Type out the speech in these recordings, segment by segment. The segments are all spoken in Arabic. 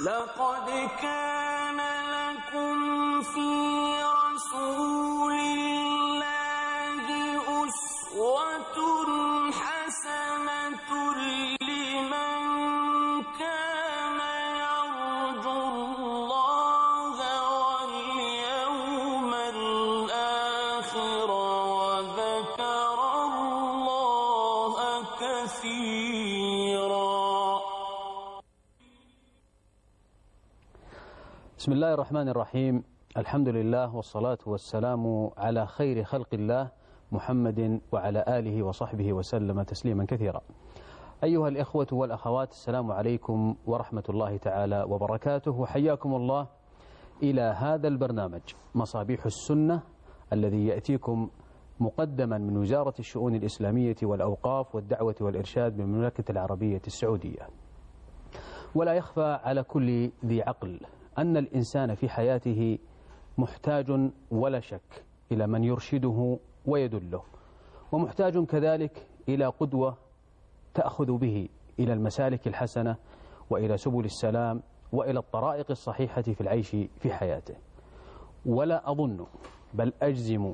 لقد كان لكم في رسول الله الرحمن الرحيم الحمد لله والصلاة والسلام على خير خلق الله محمد وعلى آله وصحبه وسلم تسليما كثيرا أيها الإخوة والأخوات السلام عليكم ورحمة الله تعالى وبركاته وحياكم الله إلى هذا البرنامج مصابيح السنة الذي يأتيكم مقدما من وزارة الشؤون الإسلامية والأوقاف والدعوة والإرشاد بالمملكة العربية السعودية ولا يخفى على كل ذي عقل أن الإنسان في حياته محتاج ولا شك إلى من يرشده ويدله ومحتاج كذلك إلى قدوة تأخذ به إلى المسالك الحسنة وإلى سبل السلام وإلى الطرائق الصحيحة في العيش في حياته. ولا أظن بل أجزم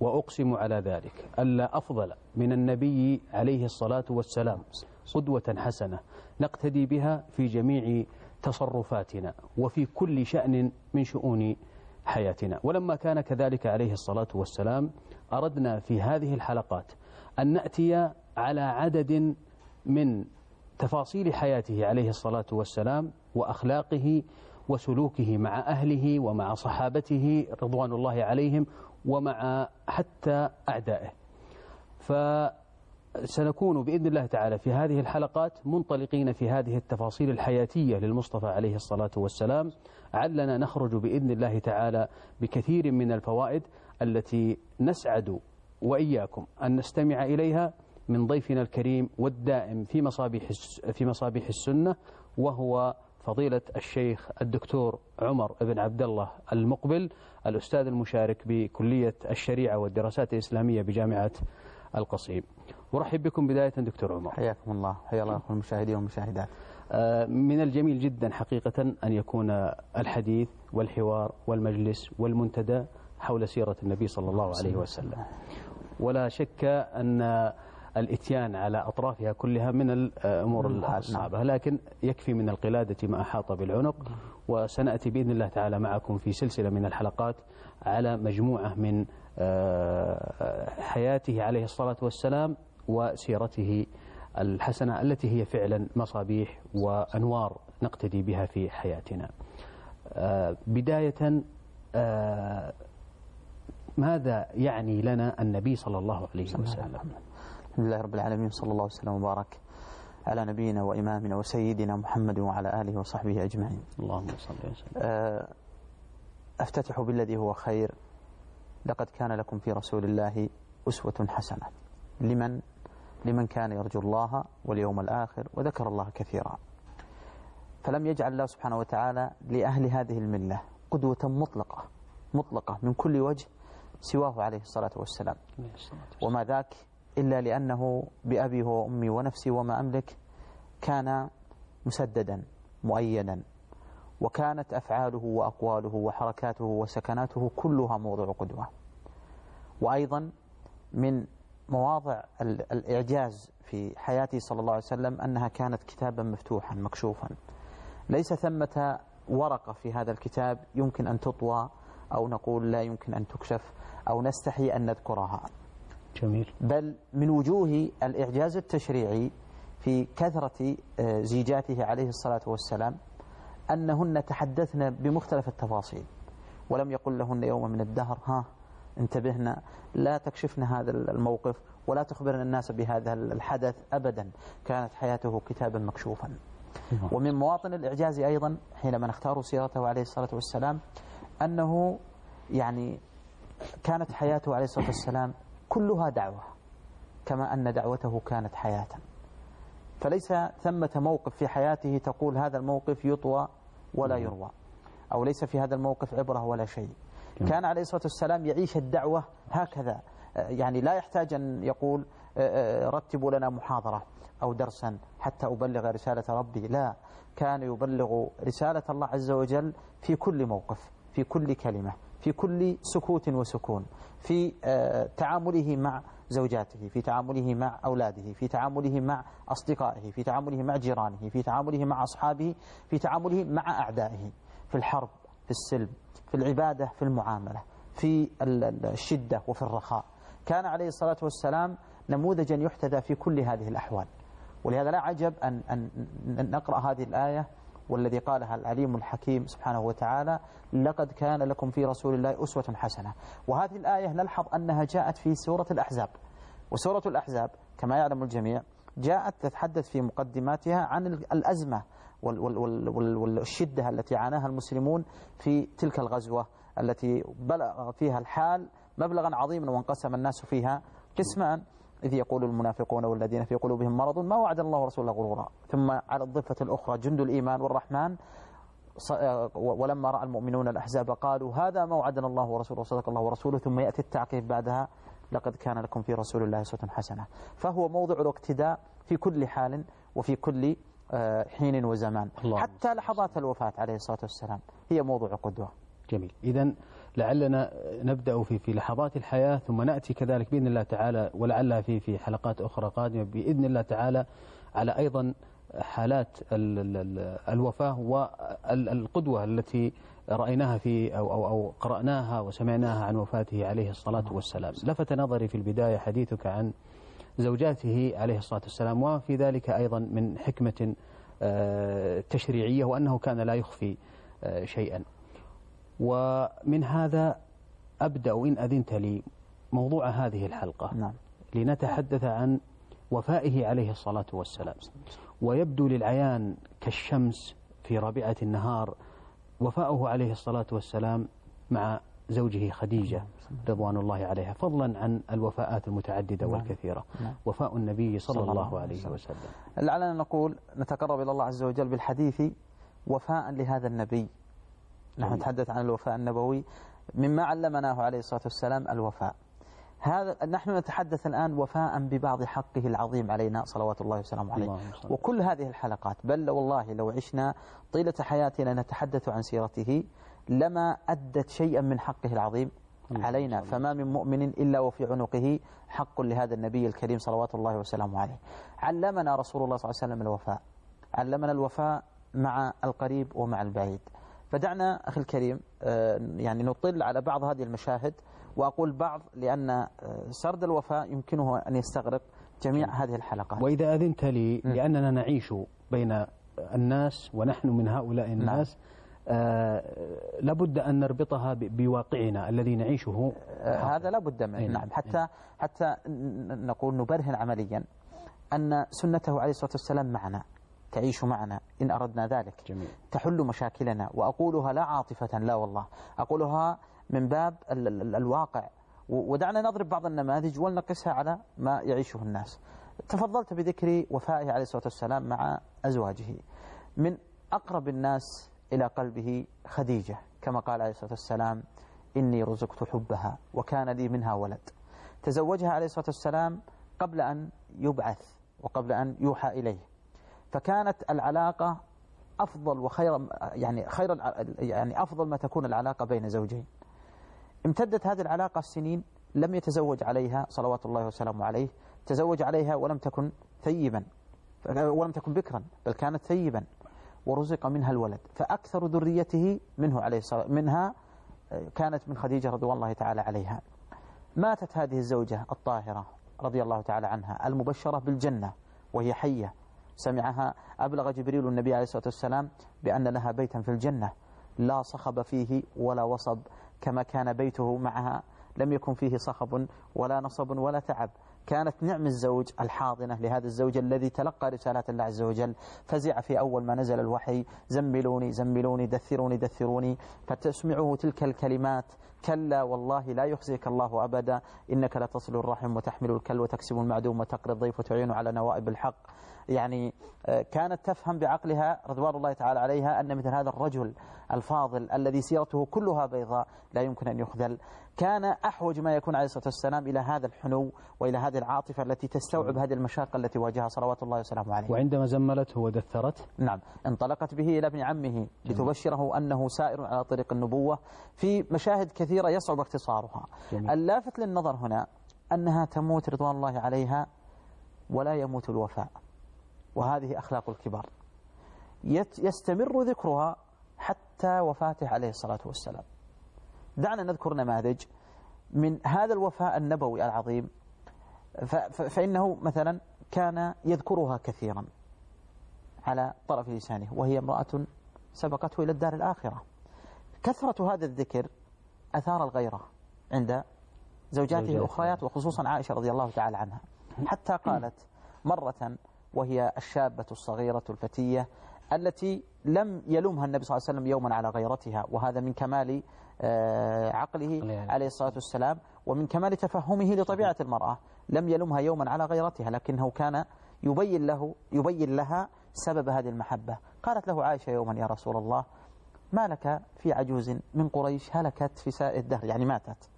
وأقسم على ذلك ألا أفضل من النبي عليه الصلاة والسلام قدوة حسنة نقتدي بها في جميع تصرفاتنا وفي كل شأن من شؤون حياتنا. ولما كان كذلك عليه الصلاة والسلام أردنا في هذه الحلقات أن نأتي على عدد من تفاصيل حياته عليه الصلاة والسلام وأخلاقه وسلوكه مع أهله ومع صحابته رضوان الله عليهم ومع حتى أعدائه. فسنكون بإذن الله تعالى في هذه الحلقات منطلقين في هذه التفاصيل الحياتية للمصطفى عليه الصلاة والسلام. علنا نخرج بإذن الله تعالى بكثير من الفوائد التي نسعد وإياكم أن نستمع إليها من ضيفنا الكريم والدائم في مصابيح في مصابيح السنة وهو فضيلة الشيخ الدكتور عمر بن عبد الله المقبل الأستاذ المشارك بكلية الشريعة والدراسات الإسلامية بجامعة القصيم. أرحب بكم بداية دكتور عمر. حياكم الله. حيا الله المشاهدين والمشاهدات. آه، من الجميل جدا حقيقة أن يكون الحديث والحوار والمجلس والمنتدى حول سيرة النبي صلى الله عليه وسلم. ولا شك أن الإتيان على أطرافها كلها من الأمور الصعبة. لكن يكفي من القلادة ما أحاط بالعنق. وسنأتي بإذن الله تعالى معكم في سلسلة من الحلقات على مجموعة من آه، حياته عليه الصلاة والسلام. وسيرته الحسنة التي هي فعلا مصابيح وأنوار نقتدي بها في حياتنا. آه، بداية آه، ماذا يعني لنا النبي صلى الله عليه وسلم؟ الحمد لله رب العالمين صلى الله وسلم وبارك على نبينا وإمامنا وسيدنا محمد وعلى آله وصحبه أجمعين. اللهم صل وسلم. آه، أفتتح بالذي هو خير. لقد كان لكم في رسول الله أسوة حسنة. لمن؟ لمن كان يرجو الله واليوم الآخر وذكر الله كثيرا. فلم يجعل الله سبحانه وتعالى لأهل هذه الملة قدوة مطلقة مطلقة من كل وجه سواه عليه الصلاة والسلام. وما ذاك إلا لأنه بأبي وأمي ونفسي وما أملك كان مسددا مؤيدا. وكانت أفعاله وأقواله وحركاته وسكناته كلها موضع قدوة. وأيضا من مواضع ال- الإعجاز في حياته صلى الله عليه وسلم أنها كانت كتابا مفتوحا مكشوفا. ليس ثمة ورقة في هذا الكتاب يمكن أن تطوى أو نقول لا يمكن أن تكشف أو نستحي أن نذكرها. جميل. بل من وجوه الإعجاز التشريعي في كثرة آه، زيجاته عليه الصلاة والسلام أنهن تحدثن بمختلف التفاصيل. ولم يقل لهن يوم من الدهر ها انتبهنا لا تكشفن هذا الموقف ولا تخبرن الناس بهذا الحدث أبدا. كانت حياته كتابا مكشوفا. ومن مواطن الإعجاز أيضا حينما نختار سيرته عليه الصلاة والسلام أنه يعني كانت حياته عليه الصلاة والسلام كلها دعوة كما أن دعوته كانت حياة. فليس ثمة موقف في حياته تقول هذا الموقف يطوى ولا يروى أو ليس في هذا الموقف عبرة ولا شيء. كان عليه الصلاة والسلام يعيش الدعوة هكذا. آه، يعني لا يحتاج أن يقول آه، آه، رتبوا لنا محاضرة أو درسا حتى أبلغ رسالة ربي. لا كان يبلغ رسالة الله عز وجل في كل موقف في كل كلمة في كل سكوت وسكون في تعامله مع زوجاته في تعامله مع أولاده في تعامله مع أصدقائه في تعامله مع جيرانه في تعامله مع أصحابه في تعامله مع أعدائه. في الحرب في السلم في العبادة في المعاملة في ال- ال- الشدة وفي الرخاء. كان عليه الصلاة والسلام نموذجا يحتذى في كل هذه الأحوال. ولهذا لا عجب أن, أن نقرأ هذه الآية والذي قالها العليم الحكيم سبحانه وتعالى لقد كان لكم في رسول الله أسوة حسنة. وهذه الآية نلحظ أنها جاءت في سورة الأحزاب. وسورة الأحزاب كما يعلم الجميع جاءت تتحدث في مقدماتها عن ال- الأزمة وال- وال- وال- وال- والشدة التي عاناها المسلمون في تلك الغزوة التي بلغ فيها الحال مبلغا عظيما وانقسم الناس فيها قسمان. إذ يقول المنافقون والذين في قلوبهم مرض ما وعد الله ورسوله غرورا. ثم على الضفة الأخرى جند الإيمان والرحمن. آه، ولما رأى المؤمنون الأحزاب قالوا هذا ما وعدنا الله ورسوله وصدق الله ورسوله ثم يأتي التعقيب بعدها. لقد كان لكم في رسول الله أسوة حسنة. فهو موضع الاقتداء في كل حال وفي كل حين وزمان. الله. حتى لحظات الوفاة عليه الصلاة والسلام. هي موضوع قدوة. جميل. إذا لعلنا نبدأ في في لحظات الحياة ثم نأتي كذلك بإذن الله تعالى ولعلها في في حلقات أخرى قادمة بإذن الله تعالى على أيضا حالات ال- ال- ال- الوفاة والقدوة التي رأيناها في أو, أو, أو قرأناها وسمعناها عن وفاته عليه الصلاة والسلام. لفت نظري في البداية حديثك عن زوجاته عليه الصلاة والسلام وفي ذلك أيضا من حكمة آه، تشريعية وأنه كان لا يخفي آه، شيئا. ومن هذا أبدأ إن أذنت لي موضوع هذه الحلقة. نعم. لنتحدث عن وفائه عليه الصلاة والسلام. ويبدو للعيان كالشمس في رابعة النهار وفاؤه عليه الصلاة والسلام مع زوجه خديجة رضوان الله عليها فضلا عن الوفاءات المتعددة نعم. والكثيرة نعم. وفاء النبي صلى, الله عليه وسلم. لعلنا نقول نتقرب إلى الله عز وجل بالحديث وفاء لهذا النبي نحن. نتحدث عن الوفاء النبوي مما علمناه عليه الصلاة والسلام الوفاء هذا نحن نتحدث الآن وفاء ببعض حقه العظيم علينا صلوات الله وسلامه عليه. وكل هذه الحلقات بل والله لو عشنا طيلة حياتنا نتحدث عن سيرته لما أدت شيئا من حقه العظيم علينا. فما من مؤمن إلا وفي عنقه حق لهذا النبي الكريم صلوات الله وسلامه عليه. علمنا رسول الله صلى الله عليه وسلم الوفاء. علمنا الوفاء مع القريب ومع البعيد. فدعنا أخي الكريم آه، يعني نطل على بعض هذه المشاهد وأقول بعض لأن آه، سرد الوفاء يمكنه أن يستغرق جميع هذه الحلقات. وإذا أذنت لي م. لأننا نعيش بين الناس ونحن من هؤلاء الناس آه لابد أن نربطها بواقعنا الذي نعيشه آه، هذا لا بد منه. أي نعم. نعم. حتى حتى ن- نقول نبرهن عمليا أن سنته عليه الصلاة والسلام معنا تعيش معنا. إن أردنا ذلك. جميل. تحل مشاكلنا. وأقولها لا عاطفة لا والله. أقولها من باب ال ال الواقع. ودعنا نضرب بعض النماذج ولنقسها على ما يعيشه الناس. تفضلت بذكر وفائه عليه الصلاة والسلام مع أزواجه. من أقرب الناس إلى قلبه خديجة. كما قال عليه الصلاة والسلام إني رزقت حبها وكان لي منها ولد. تزوجها عليه الصلاة والسلام قبل أن يبعث وقبل أن يوحى إليه. فكانت العلاقة أفضل وخير يعني خير يعني أفضل ما تكون العلاقة بين زوجين. امتدت هذه العلاقة سنين لم يتزوج عليها صلوات الله وسلامه عليه تزوج عليها ولم تكن ثيبا ولم تكن بكرا بل كانت ثيبا. ورزق منها الولد. فأكثر ذريته منه عليه الصلاة منها آه، كانت من خديجة رضوان الله تعالى عليها. ماتت هذه الزوجة الطاهرة رضي الله تعالى عنها المبشرة بالجنة وهي حية. سمعها أبلغ جبريل النبي عليه الصلاة والسلام بأن لها بيتا في الجنة. لا صخب فيه ولا وصب كما كان بيته معها. لم يكن فيه صخب ولا نصب ولا تعب. كانت نعم الزوج الحاضنة لهذا الزوج الذي تلقى رسالات الله عز وجل. فزع في أول ما نزل الوحي زملوني زملوني دثروني دثروني فتسمعه تلك الكلمات. كلا والله لا يخزيك الله أبدا. إنك لتصل الرحم وتحمل الكل وتكسب المعدوم وتقري الضيف وتعين على نوائب الحق. يعني آه، كانت تفهم بعقلها رضوان الله تعالى عليها أن مثل هذا الرجل الفاضل الذي سيرته كلها بيضاء لا يمكن أن يخذل كان أحوج ما يكون عليه الصلاة والسلام إلى هذا الحنو وإلى هذه العاطفة التي تستوعب هذه المشاقة التي واجهها صلوات الله وسلامه عليه. وعندما زملته ودثرته؟ نعم. انطلقت به إلى ابن عمه لتبشره أنه سائر على طريق النبوة في مشاهد كثيرة يصعب اختصارها. جميل. اللافت للنظر هنا أنها تموت رضوان الله عليها ولا يموت الوفاء. وهذه أخلاق الكبار. يستمر ذكرها حتى وفاته عليه الصلاة والسلام. دعنا نذكر نماذج من هذا الوفاء النبوي العظيم. فإنه مثلا كان يذكرها كثيرا على طرف لسانه وهي امرأة سبقته إلى الدار الآخرة. كثرة هذا الذكر أثار الغيرة عند زوجاته زوجاته. الأخريات وخصوصا عائشة رضي الله تعالى عنها. حتى قالت مرة وهي الشابة الصغيرة الفتية التي لم يلومها النبي صلى الله عليه وسلم يوما على غيرتها وهذا من كمال آه، عقله عليه الصلاة والسلام ومن كمال تفهمه لطبيعة المرأة لم يلومها يوما على غيرتها لكنه كان يبين له يبين لها سبب هذه المحبة. قالت له عائشة يوما يا رسول الله ما لك في عجوز من قريش؟ هلكت في سائر الدهر. يعني ماتت.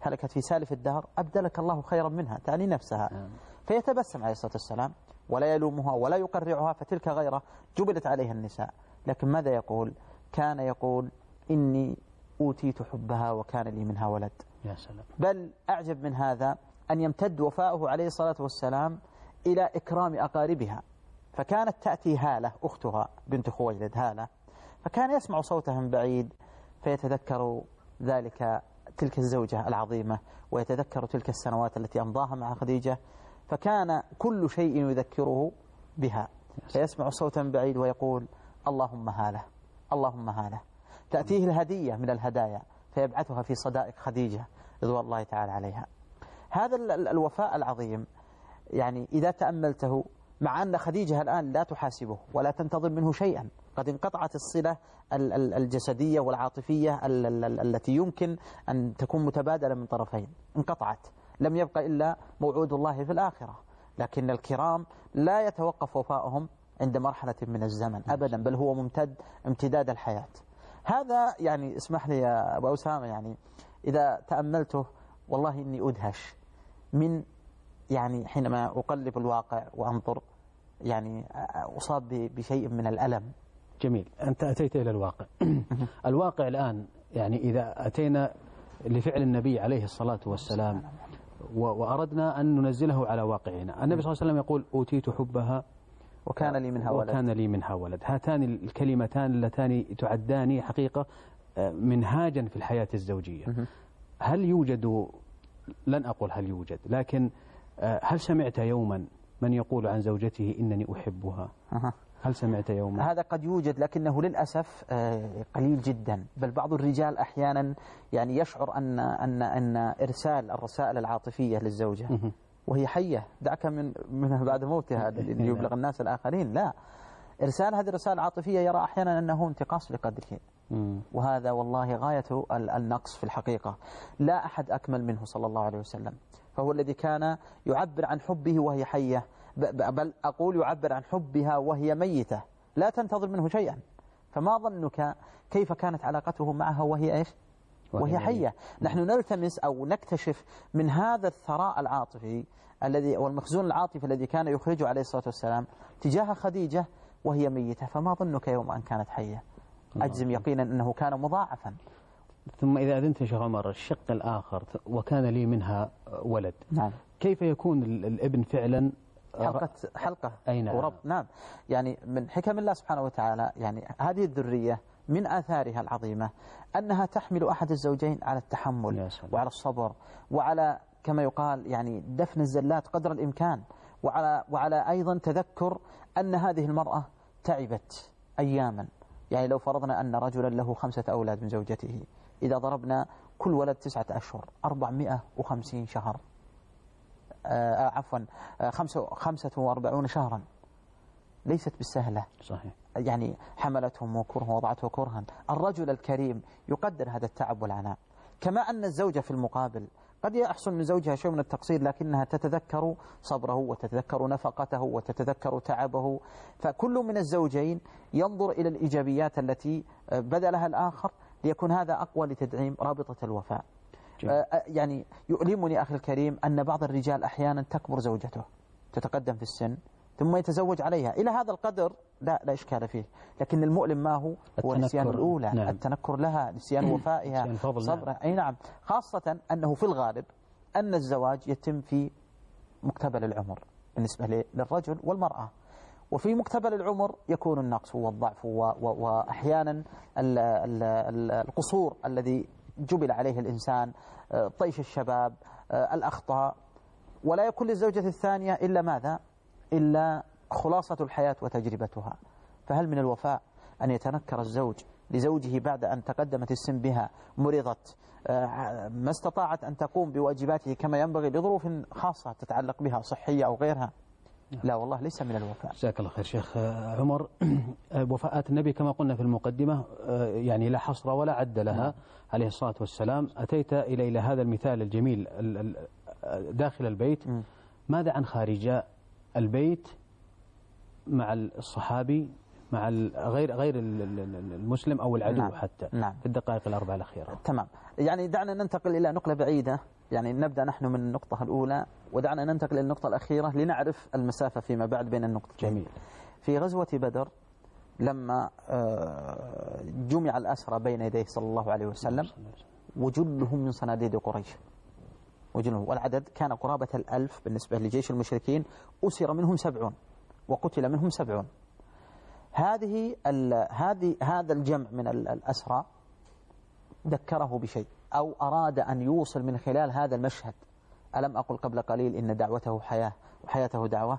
هلكت في سالف الدهر أبدلك الله خيرا منها. تعني نفسها. نعم. فيتبسم عليه الصلاة والسلام ولا يلومها ولا يقرعها فتلك غيرة جبلت عليها النساء. لكن ماذا يقول؟ كان يقول إني أوتيت حبها وكان لي منها ولد. يا سلام. بل أعجب من هذا أن يمتد وفاؤه عليه الصلاة والسلام إلى إكرام أقاربها. فكانت تأتي هالة أختها بنت خويلد هالة فكان يسمع صوتها من بعيد فيتذكر ذلك تلك الزوجة العظيمة ويتذكر تلك السنوات التي أمضاها مع خديجة فكان كل شيء يذكره بها. فيسمع صوتا بعيد ويقول اللهم هالة اللهم هالة. تأتيه الهدية من الهدايا فيبعثها في صدائق خديجة رضوان الله تعالى عليها. هذا ال- ال- الوفاء العظيم يعني إذا تأملته مع أن خديجة الآن لا تحاسبه ولا تنتظر منه شيئا قد انقطعت الصلة ال- ال- الجسدية والعاطفية ال- ال- ال- التي يمكن أن تكون متبادلة من طرفين انقطعت. لم يبقى إلا موعود الله في الآخرة. لكن الكرام لا يتوقف وفاؤهم عند مرحلة من الزمن أبدا بل هو ممتد امتداد الحياة. هذا يعني اسمح لي يا أبو أسامة يعني إذا تأملته والله إني أدهش من يعني حينما أقلب الواقع وأنظر يعني أصاب بشيء من الألم. جميل. أنت أتيت إلى الواقع. الواقع الآن يعني إذا أتينا لفعل النبي عليه الصلاة والسلام وأردنا أن ننزله على واقعنا. النبي صلى الله عليه وسلم يقول أوتيت حبها وكان لي منها ولد. وكان لي منها ولد. هاتان الكلمتان اللتان تعدان حقيقة آه، منهاجا في الحياة الزوجية. هل يوجد لن أقول هل يوجد لكن آه، هل سمعت يوما من يقول عن زوجته إنني أحبها. هل سمعت يوما؟ هذا قد يوجد لكنه للأسف آه، قليل جدا. بل بعض الرجال أحيانا يعني يشعر أن أن أن إرسال الرسائل العاطفية للزوجة. وهي حية. دعك من من بعد موتها اللي يبلغ الناس الآخرين. لا. إرسال هذه الرسائل العاطفية يرى أحيانا أنه انتقاص لقدره. وهذا والله غاية ال- النقص في الحقيقة. لا أحد أكمل منه صلى الله عليه وسلم. فهو الذي كان يعبر عن حبه وهي حية. بل أقول يعبر عن حبها وهي ميتة. لا تنتظر منه شيئا. فما ظنك كيف كانت علاقته معها وهي إيش؟ وهي حية. نحن نلتمس أو نكتشف من هذا الثراء العاطفي الذي والمخزون العاطفي الذي كان يخرجه عليه الصلاة والسلام تجاه خديجة وهي ميتة. فما ظنك يوم أن كانت حية؟ أجزم يقينا أنه كان مضاعفا. ثم إذا أذنت شيخ عمر الشق الآخر وكان لي منها ولد. نعم. كيف يكون ال- الابن فعلا حلقة حلقة أي نعم. ورب نعم يعني من حكم الله سبحانه وتعالى يعني هذه الذرية من آثارها العظيمة أنها تحمل أحد الزوجين على التحمل. وعلى الصبر وعلى كما يقال يعني دفن الزلات قدر الإمكان وعلى وعلى أيضا تذكر أن هذه المرأة تعبت أياما يعني لو فرضنا أن رجلا له خمسة أولاد من زوجته إذا ضربنا كل ولد تسعة أشهر 450 شهر آه عفوا آه خمسة, خمسة وأربعون شهرا. ليست بالسهلة. صحيح. يعني حملتهم كرها ووضعته كرها. الرجل الكريم يقدر هذا التعب والعناء. كما أن الزوجة في المقابل قد يحصل من زوجها شيء من التقصير لكنها تتذكر صبره وتتذكر نفقته وتتذكر تعبه. فكل من الزوجين ينظر إلى الإيجابيات التي بذلها الآخر ليكون هذا أقوى لتدعيم رابطة الوفاء. آه، آه، يعني يؤلمني أخي الكريم أن بعض الرجال أحيانا تكبر زوجته تتقدم في السن ثم يتزوج عليها. إلى هذا القدر لا لا إشكال فيه لكن المؤلم ما هو؟ هو. نسيان الأولى نعم. التنكر لها نسيان وفائها نعم. صبرها. أي نعم. خاصة أنه في الغالب أن الزواج يتم في مقتبل العمر بالنسبة للرجل والمرأة. وفي مقتبل العمر يكون النقص والضعف وأحيانا ال- ال- ال- القصور الذي جبل عليه الإنسان آه، طيش الشباب آه، الأخطاء. ولا يكون للزوجة الثانية إلا ماذا؟ إلا خلاصة الحياة وتجربتها. فهل من الوفاء أن يتنكر الزوج لزوجه بعد أن تقدمت السن بها مرضت آه، ما استطاعت أن تقوم بواجباته كما ينبغي لظروف خاصة تتعلق بها صحية أو غيرها؟ لا والله ليس من الوفاء. جزاك الله خير شيخ عمر. وفاءات النبي كما قلنا في المقدمة يعني لا حصر ولا عد لها. عليه الصلاة والسلام أتيت إلى إلى هذا المثال الجميل ال- ال- داخل البيت. ماذا عن خارج البيت مع الصحابي مع غير غير ال- ال- ال- المسلم أو العدو نعم. حتى نعم. في الدقائق الأربع الأخيرة تمام يعني دعنا ننتقل إلى نقلة بعيدة يعني نبدأ نحن من النقطة الأولى ودعنا ننتقل إلى النقطة الأخيرة لنعرف المسافة فيما بعد بين النقطتين جميل في غزوة بدر لما آه، جمع الأسرى بين يديه صلى الله عليه وسلم وجلهم من صناديد قريش. وجلهم. والعدد كان قرابة الألف بالنسبة لجيش المشركين. أسر منهم سبعون وقتل منهم سبعون. هذه هذه هذا الجمع من ال- الأسرى ذكره بشيء أو أراد أن يوصل من خلال هذا المشهد. ألم أقل قبل قليل إن دعوته حياة وحياته دعوة.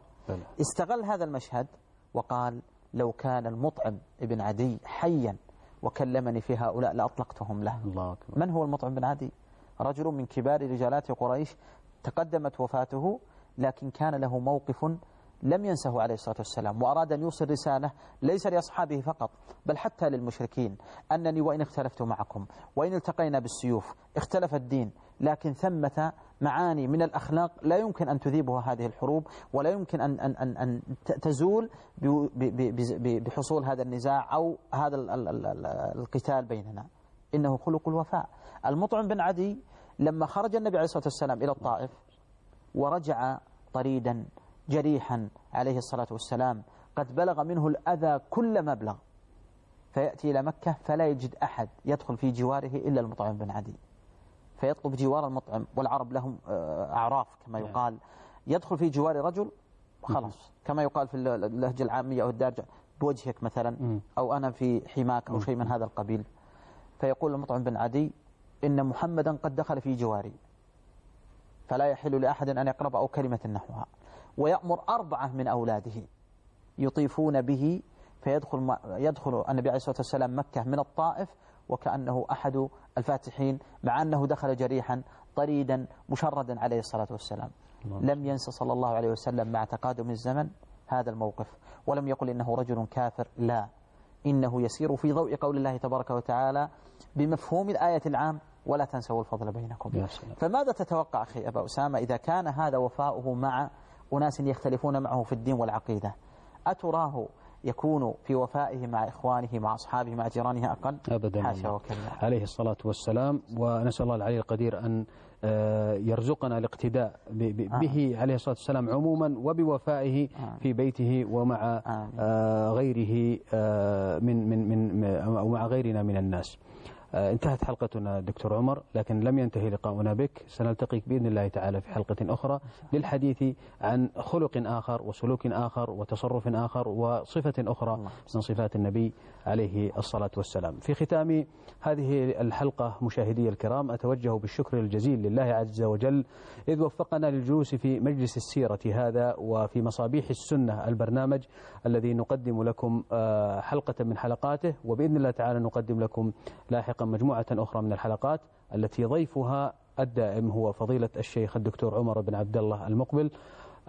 استغل هذا المشهد وقال لو كان المطعم ابن عدي حيا وكلمني في هؤلاء لأطلقتهم له. الله أكبر. من هو المطعم بن عدي؟ رجل من كبار رجالات قريش تقدمت وفاته لكن كان له موقف لم ينسه عليه الصلاة والسلام وأراد أن يوصل رسالة ليس لأصحابه فقط بل حتى للمشركين أنني وإن اختلفت معكم وإن التقينا بالسيوف اختلف الدين لكن ثمة معاني من الأخلاق لا يمكن أن تذيبها هذه الحروب ولا يمكن أن, أن, أن, أن تزول بحصول هذا النزاع أو هذا ال- ال- ال- ال- القتال بيننا. إنه خلق الوفاء. المطعم بن عدي لما خرج النبي عليه الصلاة والسلام إلى الطائف ورجع طريدا جريحا عليه الصلاة والسلام قد بلغ منه الأذى كل مبلغ فيأتي إلى مكة فلا يجد أحد يدخل في جواره إلا المطعم بن عدي. فيطلب جوار المطعم والعرب لهم آه، أعراف كما نعم. يقال. يدخل في جوار رجل خلاص. كما يقال في اللهجة العامية أو الدارجة بوجهك مثلا. أو أنا في حماك أو شيء من هذا القبيل. فيقول المطعم بن عدي إن محمدا قد دخل في جواري. فلا يحل لأحد أن يقرب أو كلمة نحوها. ويأمر أربعة من أولاده يطيفون به. فيدخل يدخل النبي عليه الصلاة والسلام مكة من الطائف وكأنه أحد الفاتحين مع أنه دخل جريحا طريدا مشردا عليه الصلاة والسلام. لم ينس صلى الله عليه وسلم مع تقادم الزمن هذا الموقف. ولم يقل إنه رجل كافر لا. إنه يسير في ضوء قول الله تبارك وتعالى بمفهوم الآية العام ولا تنسوا الفضل بينكم. فماذا تتوقع أخي أبا أسامة إذا كان هذا وفاؤه مع أناس يختلفون معه في الدين والعقيدة؟ أتراه يكون في وفائه مع إخوانه مع أصحابه مع جيرانه أقل أبدا حاشا. وكلا عليه الصلاة والسلام ونسأل الله العلي القدير أن آه، يرزقنا الاقتداء به عليه الصلاة والسلام عموما وبوفائه. في بيته ومع. آه، غيره آه، من من من أو مع غيرنا من الناس انتهت حلقتنا دكتور عمر لكن لم ينتهي لقاؤنا بك سنلتقيك بإذن الله تعالى في حلقة أخرى للحديث عن خلق آخر وسلوك آخر وتصرف آخر وصفة أخرى. من صفات النبي عليه الصلاة والسلام. في ختام هذه الحلقة مشاهدي الكرام أتوجه بالشكر الجزيل لله عز وجل إذ وفقنا للجلوس في مجلس السيرة هذا وفي مصابيح السنة البرنامج الذي نقدم لكم آه، حلقة من حلقاته وبإذن الله تعالى نقدم لكم لاحقا مجموعة أخرى من الحلقات التي ضيفها الدائم هو فضيلة الشيخ الدكتور عمر بن عبد الله المقبل.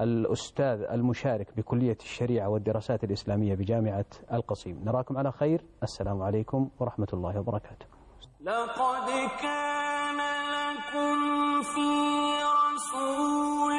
الأستاذ المشارك بكلية الشريعة والدراسات الإسلامية بجامعة القصيم. نراكم على خير. السلام عليكم ورحمة الله وبركاته. لقد كان لكم في رسول